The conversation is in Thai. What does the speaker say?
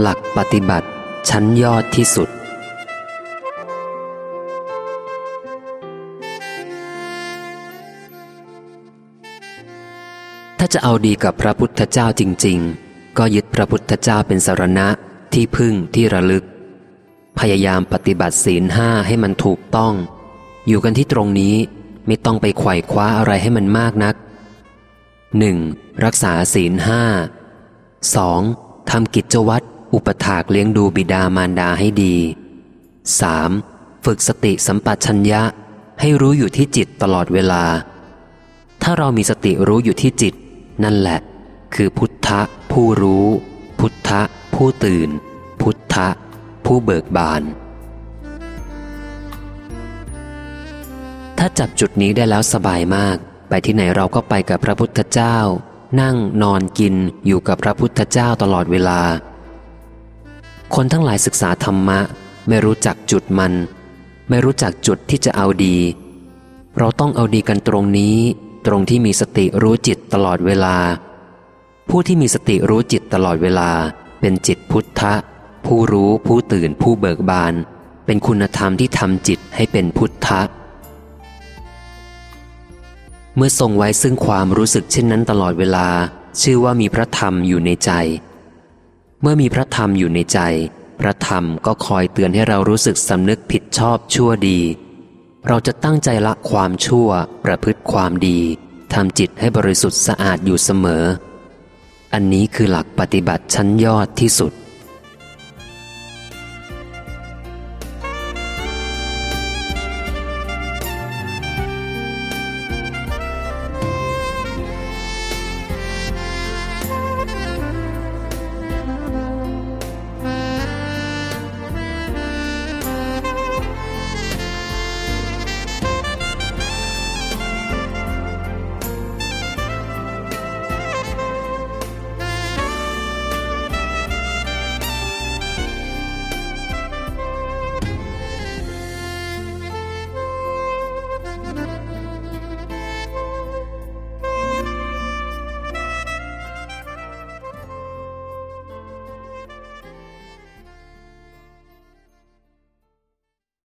หลักปฏิบัติชั้นยอดที่สุด ถ้าจะเอาดีกับพระพุทธเจ้าจริง ๆ ก็ยึดพระพุทธเจ้าเป็นสารณะที่พึ่งที่ระลึก พยายามปฏิบัติศีลห้าให้มันถูกต้อง อยู่กันที่ตรงนี้ไม่ต้องไปไขว่คว้าอะไรให้มันมากนัก 1. รักษาศีลห้า 2. ทำกิจวัตร อุปถากเลี้ยงดูบิดามารดาให้ดี 3. ฝึกสติสัมปชัญญะให้รู้อยู่ที่จิตตลอดเวลา ถ้าเรามีสติรู้อยู่ที่จิต นั่นแหละ คือพุทธะ ผู้รู้ พุทธะ ผู้ตื่น พุทธะ ผู้เบิกบาน ถ้าจับจุดนี้ได้แล้วสบายมาก ไปที่ไหนเราก็ไปกับพระพุทธเจ้า นั่งนอนกินอยู่กับพระพุทธเจ้าตลอดเวลา คนทั้งหลายศึกษาธรรมะ ไม่รู้จักจุดมัน ไม่รู้จักจุดที่จะเอาดี เราต้องเอาดีกันตรงนี้ ตรงที่มีสติรู้จิตตลอดเวลา ผู้ที่มีสติรู้จิตตลอดเวลา เป็นจิตพุทธะ ผู้รู้ผู้ตื่นผู้เบิกบาน เป็นคุณธรรมที่ทำจิตให้เป็นพุทธะเมื่อทรงไว้ซึ่งความรู้สึกเช่นนั้นตลอดเวลา ชื่อว่ามีพระธรรมอยู่ในใจ เมื่อมีพระธรรมอยู่ในใจ พระธรรมก็คอยเตือนให้เรารู้สึกสำนึกผิดชอบชั่วดี เราจะตั้งใจละความชั่ว ประพฤติความดีทำจิตให้บริสุทธิ์สะอาดอยู่เสมอ อันนี้คือหลักปฏิบัติชั้นยอดที่สุด